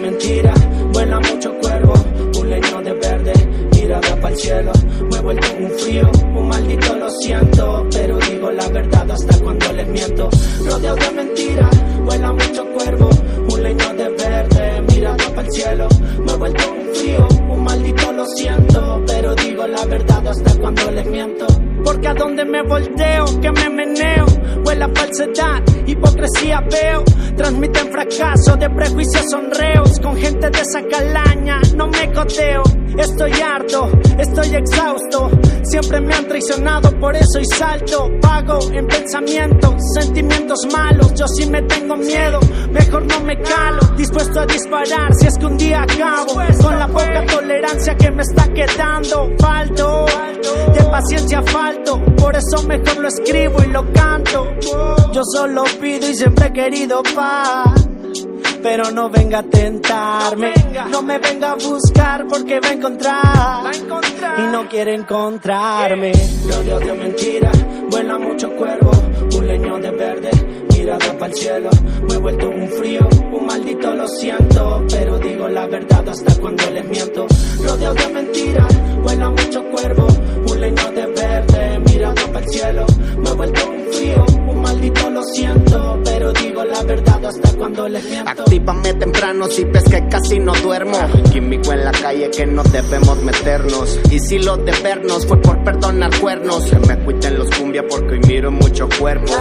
mentira, vuela mucho cuervo, un leño de verde, mirada para el cielo. Me he vuelto un frío, un maldito lo siento, pero digo la verdad hasta cuando les miento. Rodeo de donde me volteo, que me meneo, huele falsedad, hipocresía veo, transmiten fracaso de prejuicios sonreos, con gente de esa calaña, no me coteo, estoy harto, estoy exhausto, siempre me han traicionado, por eso y salto, pago en pensamientos, sentimientos malos, yo sí me tengo miedo, mejor no me calo, dispuesto a disparar si es que un día acabo, con la poca tolerancia que me está quedando, falto, de paciencia falto, por eso mejor lo escribo y lo canto, yo solo pido y siempre he querido paz. Pero no venga a tentarme, no me venga a buscar porque va a encontrar. Y no quiere encontrarme. Rodeo de mentira, vuela mucho cuervo, un leño de verde, mirada para el cielo. Me he vuelto un frío, un maldito lo siento, pero digo la verdad hasta cuando les miento. La verdad hasta cuando les miento. Actívame temprano si ves que casi no duermo. Químico en la calle que no debemos meternos. Y si lo de vernos fue por perdonar cuernos. Que me cuiten los cumbia porque hoy miro mucho cuerpo.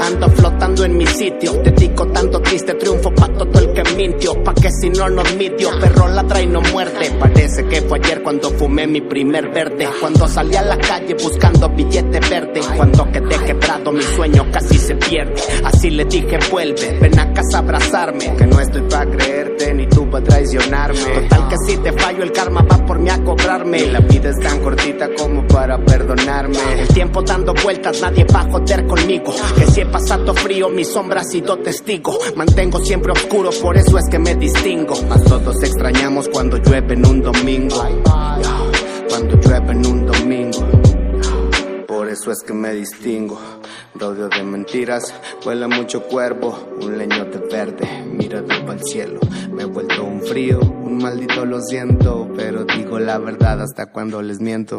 Ando flotando en mi sitio. Dedico tanto triste triunfo pa' todo el que mintió. Pa' que si no nos midió, perro ladra y no muerde. Parece que fue ayer cuando fumé mi primer verde. Cuando salí a la calle buscando billete verde. Cuando quedé quebrado, mi sueño casi se pierde. Así le dije, vuelve, ven a casa a abrazarme. Que no estoy pa' creerte ni tú pa' traicionarme. Total que si te fallo, el karma va por mí a cobrarme. La vida es tan cortita como para perdonarme. El tiempo dando vueltas, nadie va a joder conmigo. Que si he pasado frío, mi sombra ha sido testigo. Mantengo siempre oscuro, por eso es que me distingo. Mas todos extrañamos cuando llueve en un domingo. Cuando llueve en un domingo. Por eso es que me distingo. Rodeo de mentiras, vuela mucho cuervo, un leñote verde, mirado para el cielo. Me he vuelto un frío, un maldito lo siento, pero digo la verdad hasta cuando les miento.